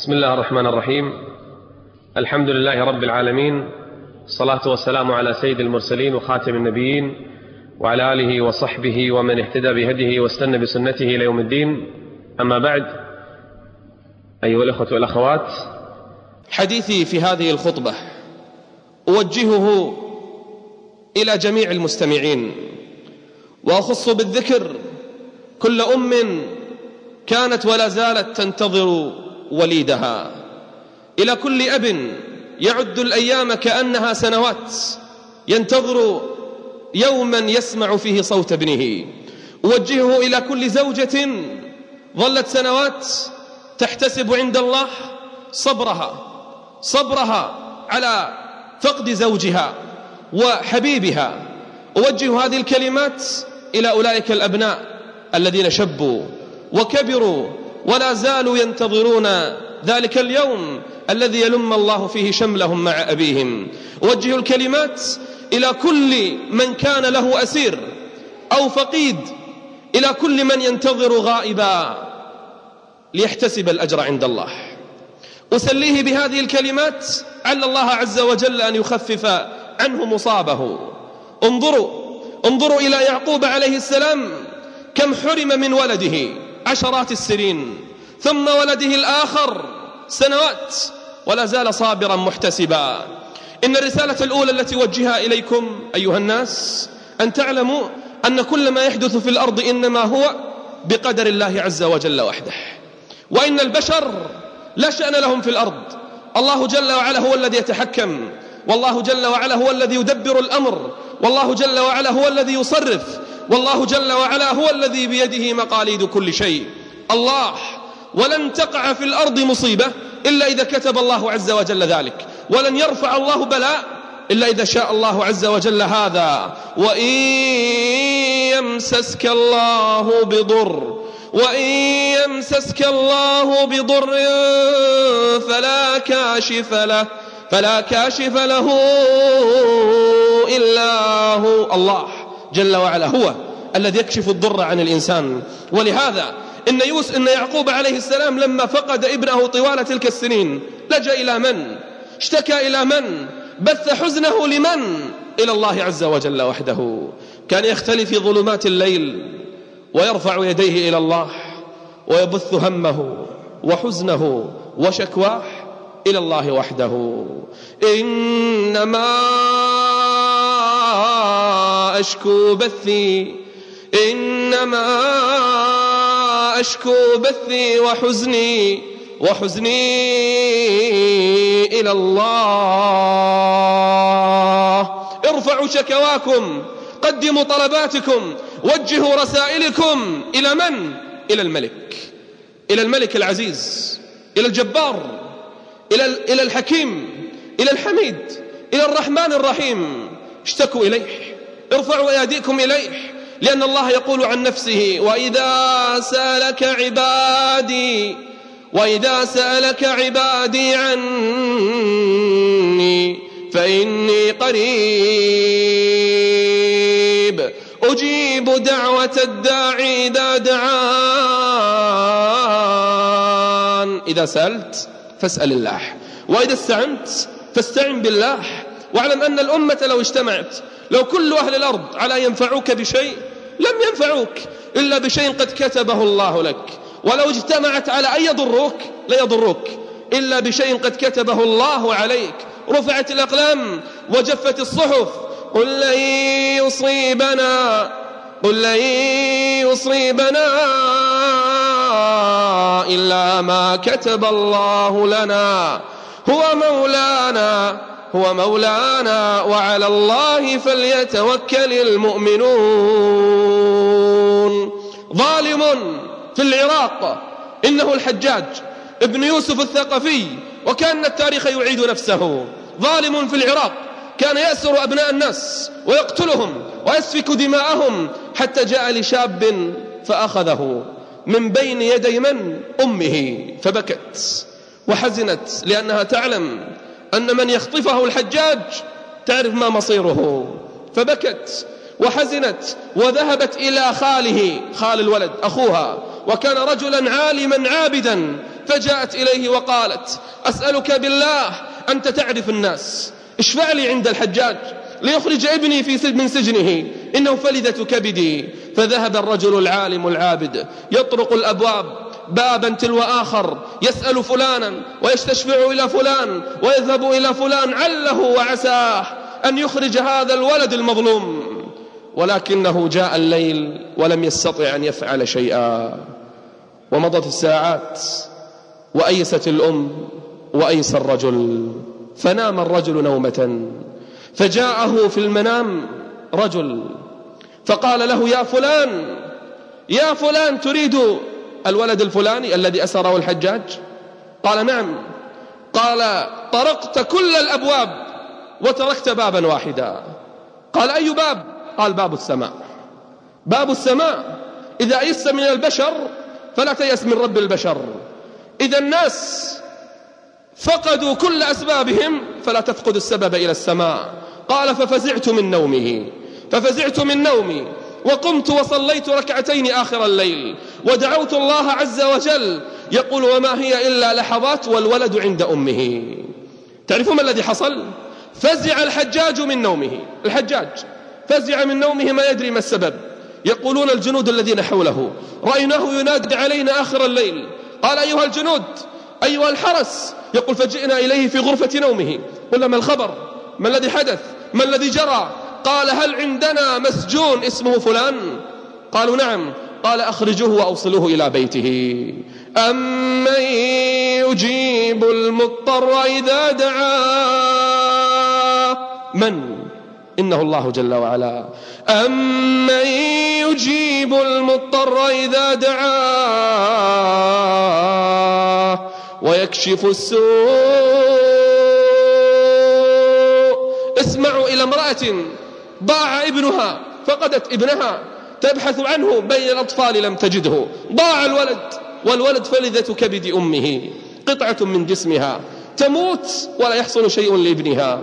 بسم الله الرحمن الرحيم. الحمد لله رب العالمين. الصلاة والسلام على سيد المرسلين وخاتم النبيين وعلى آله وصحبه ومن اهتدى بهديه واستنى بسنته إلى يوم الدين. أما بعد أيها الأخوة والأخوات حديثي في هذه الخطبة أوجهه إلى جميع المستمعين وأخص بالذكر كل أم كانت ولا زالت تنتظر وليدها. إلى كل أب يعد الأيام كأنها سنوات ينتظر يوما يسمع فيه صوت ابنه. أوجهه إلى كل زوجة ظلت سنوات تحتسب عند الله صبرها صبرها على فقد زوجها وحبيبها. أوجه هذه الكلمات إلى أولئك الأبناء الذين شبوا وكبروا ولا زالوا ينتظرون ذلك اليوم الذي يلم الله فيه شملهم مع أبيهم. أوجه الكلمات إلى كل من كان له أسير أو فقيد إلى كل من ينتظر غائبا ليحتسب الأجر عند الله. أسليه بهذه الكلمات عل الله عز وجل أن يخفف عنه مصابه. انظروا انظروا إلى يعقوب عليه السلام كم حرم من ولده. عشرات السنين. ثم ولده الآخر سنوات ولا زال صابرا محتسبا. إن الرسالة الأولى التي وجهها إليكم أيها الناس أن تعلموا أن كل ما يحدث في الأرض إنما هو بقدر الله عز وجل وحده. وإن البشر لا شأن لهم في الأرض. الله جل وعلا هو الذي يتحكم. والله جل وعلا هو الذي يدبر الأمر. والله جل وعلا هو الذي يصرف. والله جل وعلا هو الذي بيده مقاليد كل شيء. الله ولن تقع في الأرض مصيبة إلا إذا كتب الله عز وجل ذلك. ولن يرفع الله بلاء إلا إذا شاء الله عز وجل هذا. وإن يمسسك الله بضر وإن يمسسك الله بضر فلا كاشف له فلا كاشف له إلا هو الله. جل وعلا هو الذي يكشف الضر عن الإنسان. ولهذا إن, يوس إن يعقوب عليه السلام لما فقد ابنه طوال تلك السنين لجأ إلى من؟ اشتكى إلى من؟ بث حزنه لمن؟ إلى الله عز وجل وحده. كان يختلي في ظلمات الليل ويرفع يديه إلى الله ويبث همه وحزنه وشكواه إلى الله وحده. إنما أشكو بثي إنما أشكو بثي وحزني وحزني إلى الله. ارفعوا شكواكم قدموا طلباتكم وجهوا رسائلكم إلى من؟ إلى الملك. إلى الملك العزيز إلى الجبار إلى, إلى الحكيم إلى الحميد إلى الرحمن الرحيم. اشتكوا إليه. ارفعوا أيديكم إليه لأن الله يقول عن نفسه وإذا سألك عبادي وإذا سألك عبادي عني فإني قريب. أجيب دعوة الداعي إذا دعان. إذا سألت فاسأل الله وإذا استعنت فاستعن بالله واعلم أن الأمة لو اجتمعت لو كل أهل الأرض على ينفعوك بشيء لم ينفعوك إلا بشيء قد كتبه الله لك. ولو اجتمعت على أن يضروك لا يضروك إلا بشيء قد كتبه الله عليك. رفعت الأقلام وجفت الصحف. قل لن يصيبنا قل لن يصيبنا إلا ما كتب الله لنا. هو مولانا. هو مولانا وعلى الله فليتوكل المؤمنون ظالم في العراق إنه الحجاج ابن يوسف الثقفي وكان التاريخ يعيد نفسه ظالم في العراق كان يأسر أبناء الناس ويقتلهم ويسفك دماءهم حتى جاء لشاب فأخذه من بين يدي من؟ أمه فبكت وحزنت لأنها تعلم أن من يخطفه الحجاج تعرف ما مصيره. فبكت وحزنت وذهبت إلى خاله خال الولد أخوها. وكان رجلا عالما عابدا فجاءت إليه وقالت أسألك بالله أنت تعرف الناس. اشفع لي عند الحجاج ليخرج ابني في من سجنه إنه فلذة كبدي. فذهب الرجل العالم العابد يطرق الأبواب بابا تلو آخر يسأل فلانا ويستشفع إلى فلان ويذهب إلى فلان عله وعساه أن يخرج هذا الولد المظلوم. ولكنه جاء الليل ولم يستطع أن يفعل شيئا. ومضت الساعات وأيست الأم وأيس الرجل فنام الرجل نومة. فجاءه في المنام رجل فقال له يا فلان يا فلان تريد الولد الفلاني الذي أسره الحجاج؟ قال نعم. قال طرقت كل الأبواب وتركت بابا واحدا. قال أي باب؟ قال باب السماء. باب السماء. إذا أيست من البشر فلا تيأس من رب البشر. إذا الناس فقدوا كل أسبابهم فلا تفقد السبب إلى السماء. قال ففزعت من نومه. ففزعت من نومي. وقمت وصليت ركعتين آخر الليل ودعوت الله عز وجل. يقول وما هي إلا لحظات والولد عند أمه. تعرفون ما الذي حصل؟ فزع الحجاج من نومه الحجاج. فزع من نومه ما يدري ما السبب. يقولون الجنود الذين حوله رأيناه ينادي علينا آخر الليل. قال أيها الجنود أيها الحرس. يقول فجئنا إليه في غرفة نومه. قلنا ما الخبر؟ ما الذي حدث؟ ما الذي جرى؟ قال هل عندنا مسجون اسمه فلان؟ قالوا نعم. قال أخرجوه وأوصلوه إلى بيته. أمن يجيب المضطر إذا دعاه من؟ إنه الله جل وعلا. أمن يجيب المضطر إذا دعاه ويكشف السوء. اسمعوا إلى امرأة ضاع ابنها فقدت ابنها تبحث عنه بين الأطفال لم تجده. ضاع الولد والولد فلذة كبد أمه قطعة من جسمها. تموت ولا يحصل شيء لابنها.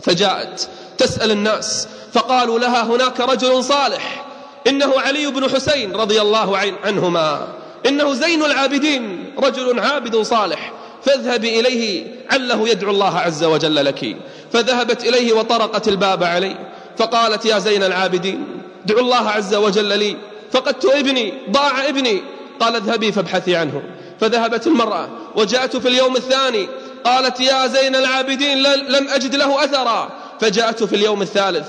فجاءت تسأل الناس فقالوا لها هناك رجل صالح إنه علي بن حسين رضي الله عنهما. إنه زين العابدين رجل عابد صالح. فاذهبي إليه عله يدعو الله عز وجل لك. فذهبت إليه وطرقت الباب عليه. فقالت يا زين العابدين دعوا الله عز وجل لي فقدت ابني ضاع ابني. قال اذهبي فابحثي عنه. فذهبت المرأة وجاءت في اليوم الثاني. قالت يا زين العابدين لم أجد له أثرا. فجاءت في اليوم الثالث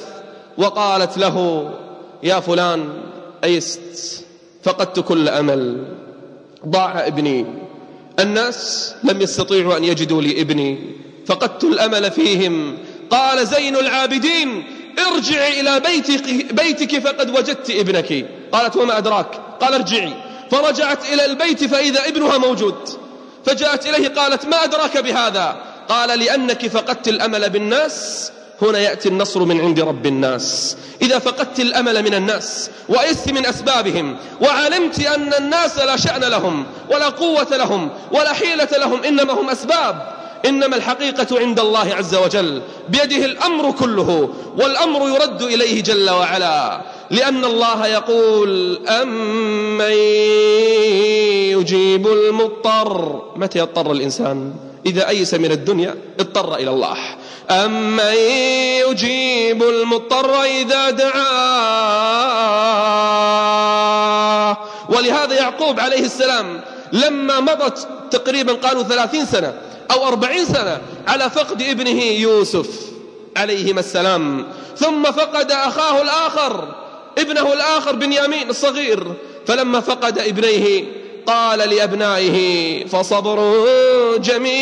وقالت له يا فلان أيست فقدت كل أمل. ضاع ابني. الناس لم يستطيعوا أن يجدوا لي ابني فقدت الأمل فيهم. قال زين العابدين ارجعي إلى بيتك, بيتك فقد وجدت ابنك. قالت وما أدراك؟ قال ارجعي. فرجعت إلى البيت فإذا ابنها موجود. فجاءت إليه قالت ما أدراك بهذا؟ قال لأنك فقدت الأمل بالناس هنا يأتي النصر من عند رب الناس. إذا فقدت الأمل من الناس وأيست من أسبابهم وعلمت أن الناس لا شأن لهم ولا قوة لهم ولا حيلة لهم إنما هم أسباب. إنما الحقيقة عند الله عز وجل بيده الأمر كله والأمر يرد إليه جل وعلا لأن الله يقول أمن يجيب المضطر متى يضطر الإنسان؟ إذا أيس من الدنيا اضطر إلى الله. أمن يجيب المضطر إذا دعاه. ولهذا يعقوب عليه السلام لما مضت تقريبا قالوا ثلاثين سنة أو أربعين سنة على فقد ابنه يوسف عليهما السلام. ثم فقد أخاه الآخر ابنه الآخر بنيامين الصغير. فلما فقد ابنيه قال لأبنائه فصبر جميل.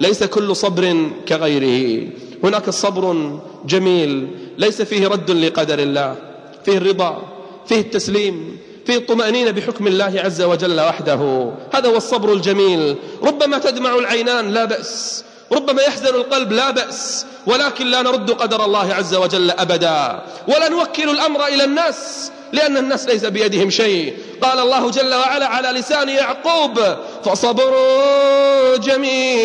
ليس كل صبر كغيره. هناك صبر جميل ليس فيه رد لقدر الله فيه الرضا فيه التسليم في الطمأنينة بحكم الله عز وجل وحده. هذا هو الصبر الجميل. ربما تدمع العينان لا بأس. ربما يحزن القلب لا بأس. ولكن لا نرد قدر الله عز وجل أبدا. ولا نوكل الأمر إلى الناس لأن الناس ليس بيدهم شيء. قال الله جل وعلا على لسان يعقوب فصبر جميل.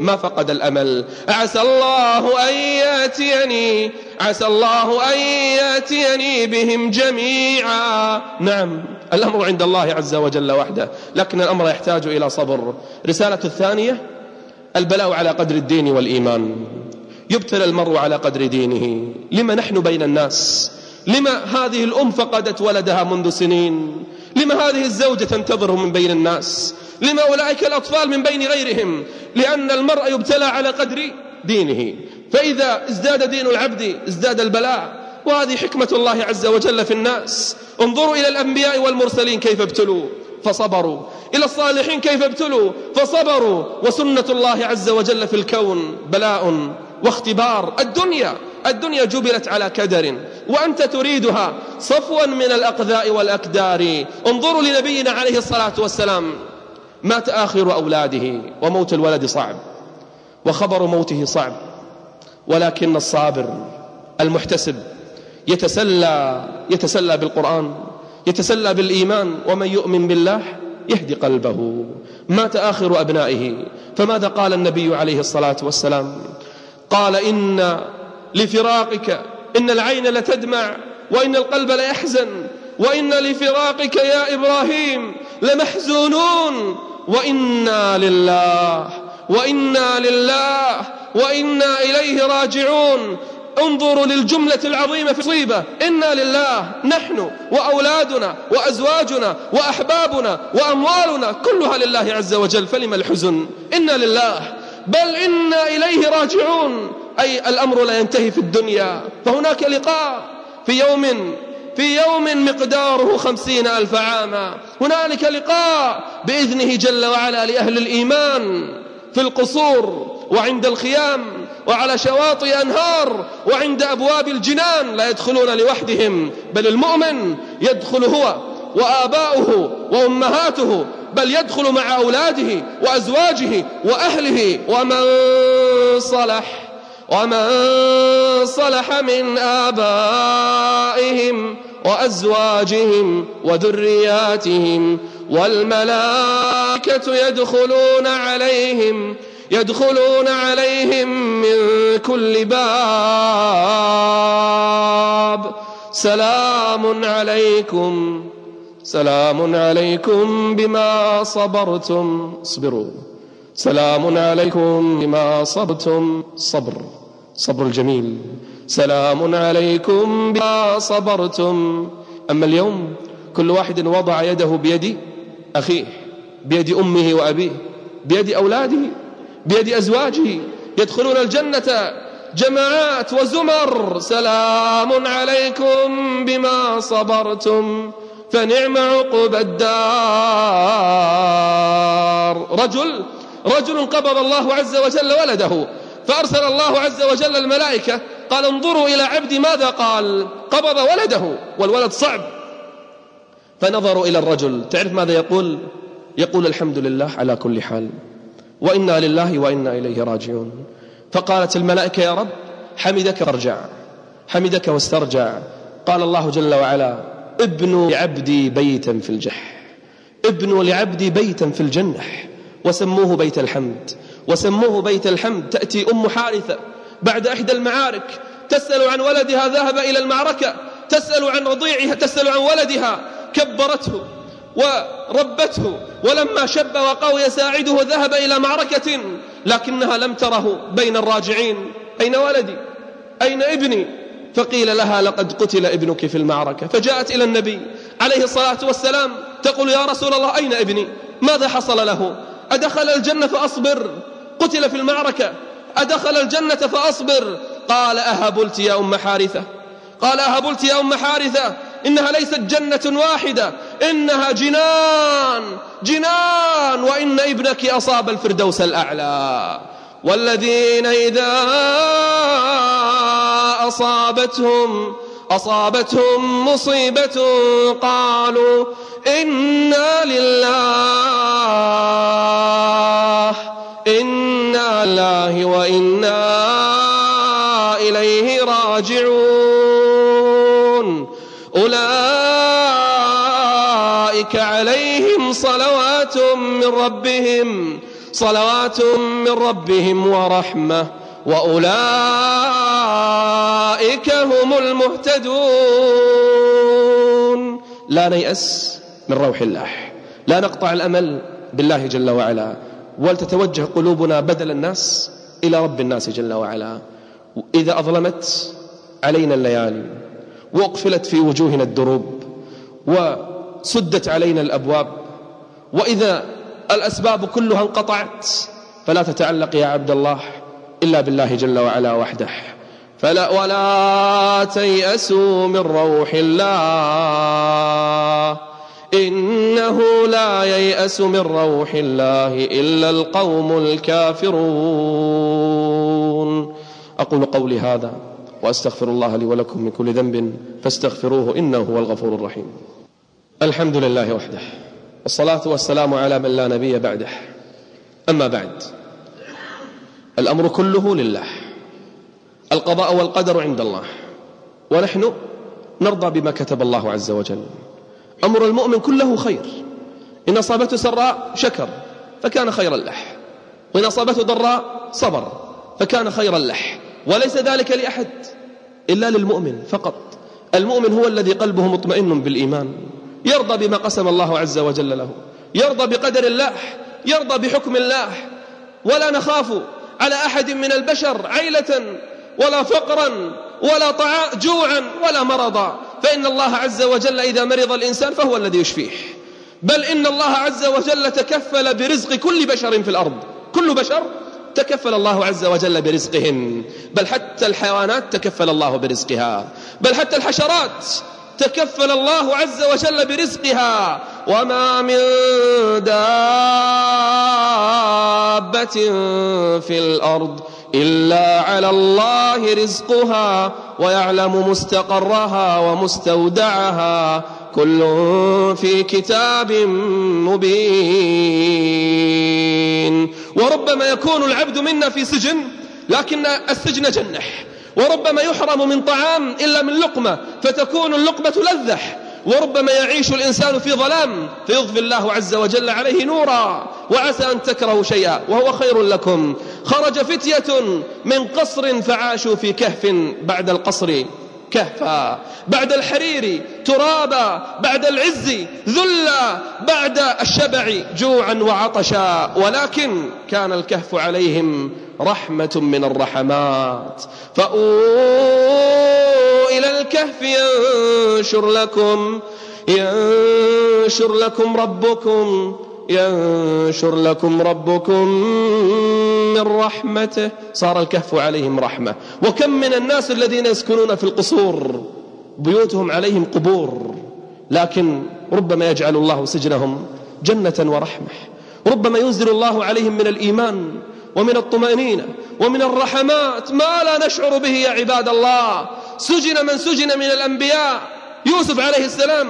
ما فقد الأمل. عسى الله أن يأتيني عسى الله أن يأتيني بهم جميعا. نعم الأمر عند الله عز وجل وحده لكن الأمر يحتاج إلى صبر. رسالة الثانية البلاء على قدر الدين والإيمان. يبتلى المرء على قدر دينه. لما نحن بين الناس؟ لما هذه الأم فقدت ولدها منذ سنين؟ لما هذه الزوجة تنتظره من بين الناس؟ لما أولئك الأطفال من بين غيرهم لأن المرء يبتلى على قدر دينه. فإذا ازداد دين العبد ازداد البلاء. وهذه حكمة الله عز وجل في الناس. انظروا إلى الأنبياء والمرسلين كيف ابتلوا فصبروا. إلى الصالحين كيف ابتلوا فصبروا. وسنة الله عز وجل في الكون بلاء واختبار. الدنيا الدنيا جبلت على كدر. وأنت تريدها صفوا من الأقذاء والأكدار. انظروا لنبينا عليه الصلاة والسلام. مات آخر أولاده وموت الولد صعب وخبر موته صعب ولكن الصابر المحتسب يتسلى يتسلى بالقرآن يتسلى بالإيمان ومن يؤمن بالله يهدي قلبه. مات آخر أبنائه. فماذا قال النبي عليه الصلاة والسلام؟ قال إن لفراقك إن العين لتدمع وإن القلب ليحزن وإن لفراقك يا إبراهيم لمحزونون وإنا لله وإنا لله وإنا إليه راجعون. انظروا للجملة العظيمة في صيبة. إنا لله نحن وأولادنا وأزواجنا وأحبابنا وأموالنا كلها لله عز وجل. فلم الحزن؟ إنا لله. بل إنا إليه راجعون. أي الأمر لا ينتهي في الدنيا. فهناك لقاء في يوم في يوم مقداره خمسين ألف عاما. هنالك لقاء بإذنه جل وعلا لأهل الإيمان في القصور وعند الخيام وعلى شواطئ أنهار وعند أبواب الجنان لا يدخلون لوحدهم بل المؤمن يدخل هو وآباؤه وأمهاته بل يدخل مع أولاده وأزواجه وأهله. ومن صلح ومن صلح من آبائهم وأزواجهم وذرياتهم والملائكة يدخلون عليهم يدخلون عليهم من كل باب. سلام عليكم سلام عليكم بما صبرتم اصبروا. سلام عليكم بما صبرتم صبر صبر الجميل. سلام عليكم بما صبرتم. أما اليوم كل واحد وضع يده بيد أخيه بيد أمه وأبيه بيد أولاده بيد أزواجه. يدخلون الجنة. جماعات وزمر سلام عليكم بما صبرتم. فنعم عقب الدار. رجل رجل قبض الله عز وجل ولده فأرسل الله عز وجل الملائكة قال انظروا إلى عبدي ماذا قال؟ قبض ولده والولد صعب. فنظروا إلى الرجل. تعرف ماذا يقول؟ يقول الحمد لله على كل حال. وإنا لله وإنا إليه راجعون. فقالت الملائكة يا رب حمدك وارجع حمدك واسترجع. قال الله جل وعلا ابنوا لعبدي بيتا في الجح. ابنوا لعبدي بيتا في الجنة وسموه بيت الحمد. وسموه بيت الحمد. تأتي أم حارثة. بعد إحدى المعارك. تسأل عن ولدها ذهب إلى المعركة. تسأل عن رضيعها تسأل عن ولدها. كبرته وربته. ولما شب وقوي ساعده ذهب إلى معركة لكنها لم تره بين الراجعين. أين ولدي؟ أين ابني؟ فقيل لها لقد قتل ابنك في المعركة. فجاءت إلى النبي عليه الصلاة والسلام تقول يا رسول الله أين ابني؟ ماذا حصل له؟ أدخل الجنة فأصبر. قتل في المعركة. أدخل الجنة فأصبر. قال أهبلت يا أم حارثة. قال أهبلت يا أم حارثة. إنها ليست جنة واحدة. إنها جنان. جنان. وإن ابنك أصاب الفردوس الأعلى. والذين إذا أصابتهم أصابتهم مصيبة قالوا إنا لله إنا لله وإنا إليه راجعون أولئك عليهم صلوات من ربهم صلوات من ربهم ورحمة وأولئك هم المهتدون. لا نيأس من روح الله. لا نقطع الأمل بالله جل وعلا. ولتتوجه قلوبنا بدل الناس إلى رب الناس جل وعلا. إذا أظلمت علينا الليالي وأقفلت في وجوهنا الدروب وسدت علينا الأبواب وإذا الأسباب كلها انقطعت فلا تتعلق يا عبد الله إلا بالله جل وعلا وحده. فلا ولا تيأسوا من روح الله. إنه لا ييأس من روح الله إلا القوم الكافرون. أقول قولي هذا وأستغفر الله لي ولكم من كل ذنب فاستغفروه إنه هو الغفور الرحيم. الحمد لله وحده. والصلاة والسلام على من لا نبي بعده. أما بعد. الأمر كله لله. القضاء والقدر عند الله. ونحن نرضى بما كتب الله عز وجل. أمر المؤمن كله خير. إن أصابته سراء شكر فكان خيرا له وإن أصابته ضراء صبر فكان خيرا له وليس ذلك لأحد إلا للمؤمن فقط. المؤمن هو الذي قلبه مطمئن بالإيمان. يرضى بما قسم الله عز وجل له. يرضى بقدر الله يرضى بحكم الله ولا نخاف على أحد من البشر عيلة ولا فقرا ولا طعاء جوعا ولا مرضا. فإن الله عز وجل إذا مرض الإنسان فهو الذي يشفيه. بل إن الله عز وجل تكفل برزق كل بشر في الأرض. كل بشر تكفل الله عز وجل برزقهن. بل حتى الحيوانات تكفل الله برزقها. بل حتى الحشرات تكفل الله عز وجل برزقها. وما من دابة في الأرض إلا على الله رزقها ويعلم مستقرها ومستودعها. كل في كتاب مبين. وربما يكون العبد منا في سجن لكن السجن جنح. وربما يحرم من طعام إلا من لقمة فتكون اللقمة لذة وربما يعيش الإنسان في ظلام فيضفي الله عز وجل عليه نورا وعسى أن تكرهوا شيئا وهو خير لكم. خرج فتية من قصر فعاشوا في كهف بعد القصر. كهفا بعد الحرير ترابا بعد العز ذلا بعد الشبع جوعا وعطشا. ولكن كان الكهف عليهم رحمة من الرحمات. إلى الكهف ينشر لكم ينشر لكم ربكم ينشر لكم ربكم من رحمته. صار الكهف عليهم رحمة. وكم من الناس الذين يسكنون في القصور بيوتهم عليهم قبور. لكن ربما يجعل الله سجنهم جنة ورحمة. ربما ينزل الله عليهم من الإيمان ومن الطمأنينة ومن الرحمات ما لا نشعر به يا عباد الله. سجن من سجن من الأنبياء. يوسف عليه السلام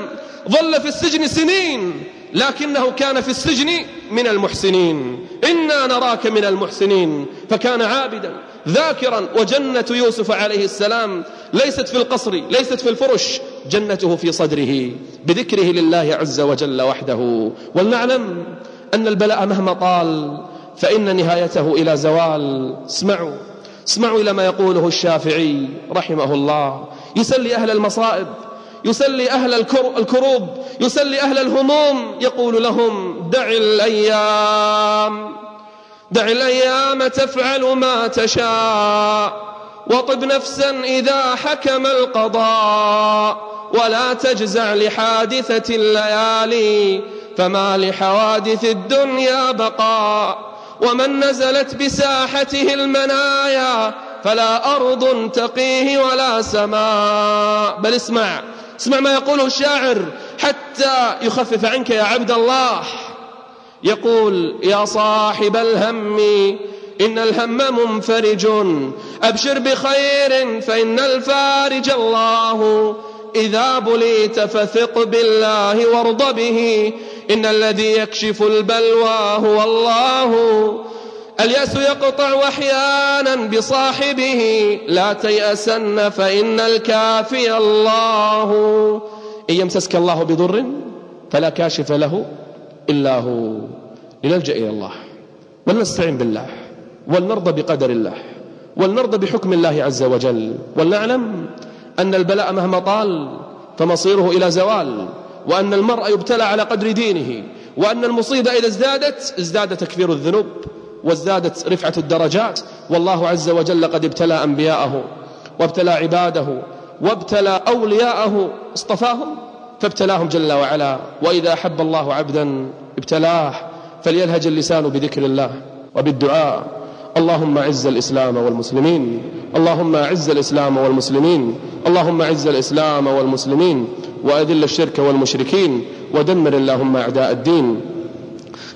ظل في السجن سنين لكنه كان في السجن من المحسنين. إنا نراك من المحسنين. فكان عابدا ذاكرا وجنة يوسف عليه السلام ليست في القصر ليست في الفرش جنته في صدره. بذكره لله عز وجل وحده. ولنعلم أن البلاء مهما طال فإن نهايته إلى زوال. اسمعوا. اسمعوا إلى ما يقوله الشافعي رحمه الله. يسلي أهل المصائب يسلي أهل الكروب يسلي أهل الهموم. يقول لهم دع الأيام دع الأيام تفعل ما تشاء وطب نفسا إذا حكم القضاء ولا تجزع لحادثة الليالي فما لحوادث الدنيا بقاء. ومن نزلت بساحته المنايا فلا أرض تقيه ولا سماء. بل اسمع اسمع ما يقوله الشاعر حتى يخفف عنك يا عبد الله. يقول يا صاحب الهم إن الهم منفرج. أبشر بخير فإن الفارج الله. إذا بليت فثق بالله وارض به. إن الذي يكشف البلوى هو الله. اليأس يقطع أحيانا بصاحبه. لا تيأسن فإن الكافي الله. إن يمسسك الله بضر فلا كاشف له إلا هو. لنلجأ إلى الله. ولنستعين بالله. ولنرضى بقدر الله. ولنرضى بحكم الله عز وجل. ولنعلم أن البلاء مهما طال فمصيره إلى زوال وأن المرء يبتلى على قدر دينه وأن المصيبة إذا ازدادت ازداد تكفير الذنوب وازدادت رفعة الدرجات. والله عز وجل قد ابتلى أنبياءه وابتلى عباده وابتلى أولياءه. اصطفاهم فابتلاهم جل وعلا. وإذا أحب الله عبدا ابتلاه فليلهج اللسان بذكر الله وبالدعاء. اللهم عز الإسلام والمسلمين. اللهم عز الإسلام والمسلمين. اللهم عز الإسلام والمسلمين. وأذل الشرك والمشركين. ودمر اللهم أعداء الدين.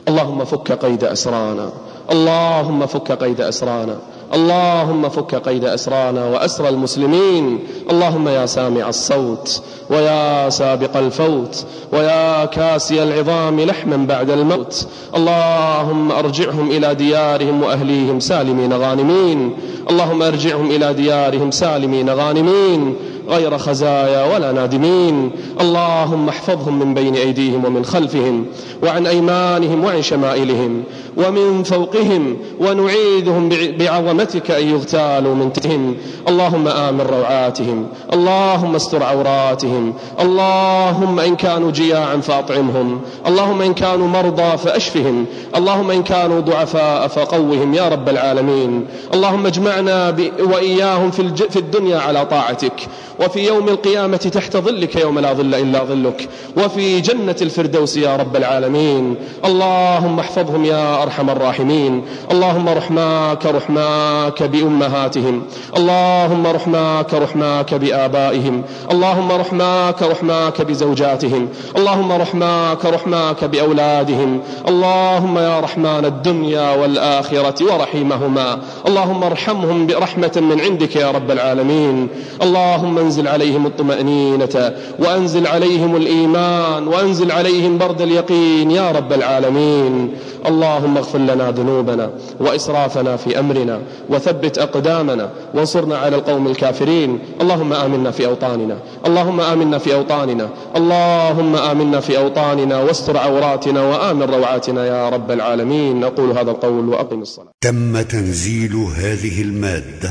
اللهم فك قيد أسرانا. اللهم فك قيد أسرانا. اللهم فك قيد أسرانا وأسر المسلمين. اللهم يا سامع الصوت ويا سابق الفوت ويا كاسي العظام لحما بعد الموت. اللهم أرجعهم إلى ديارهم وأهليهم سالمين غانمين. اللهم أرجعهم إلى ديارهم سالمين غانمين. غير خزايا ولا نادمين. اللهم احفظهم من بين أيديهم ومن خلفهم وعن أيمانهم وعن شمائلهم ومن فوقهم ونعيدهم بعظمتك أن يغتالوا من تحتهم. اللهم آمن روعاتهم. اللهم استر عوراتهم. اللهم إن كانوا جياعا فأطعمهم. اللهم إن كانوا مرضى فأشفهم. اللهم إن كانوا ضعفاء فقوهم. يا رب العالمين. اللهم اجمعنا وإياهم في الدنيا على طاعتك. وفي يوم القيامة تحت ظلك يوم لا ظل إلا ظلك. وفي جنة الفردوس يا رب العالمين. اللهم احفظهم يا أرحم الراحمين. اللهم رحماك رحماك بأمهاتهم. اللهم رحماك رحماك بآبائهم. اللهم رحماك رحماك بزوجاتهم. اللهم رحماك رحماك بأولادهم. اللهم يا رحمن الدنيا والآخرة ورحيمهما اللهم ارحمهم برحمة من عندك يا رب العالمين. اللهم انزل عليهم الطمأنينة وأنزل عليهم الإيمان وأنزل عليهم برد اليقين يا رب العالمين. اللهم اغفر لنا ذنوبنا وإسرافنا في أمرنا وثبت أقدامنا وانصرنا على القوم الكافرين. اللهم آمنا في أوطاننا اللهم آمنا في أوطاننا اللهم آمنا في أوطاننا واستر عوراتنا وآمن روعاتنا يا رب العالمين. أقول هذا القول وأقم الصلاة. تم تنزيل هذه المادة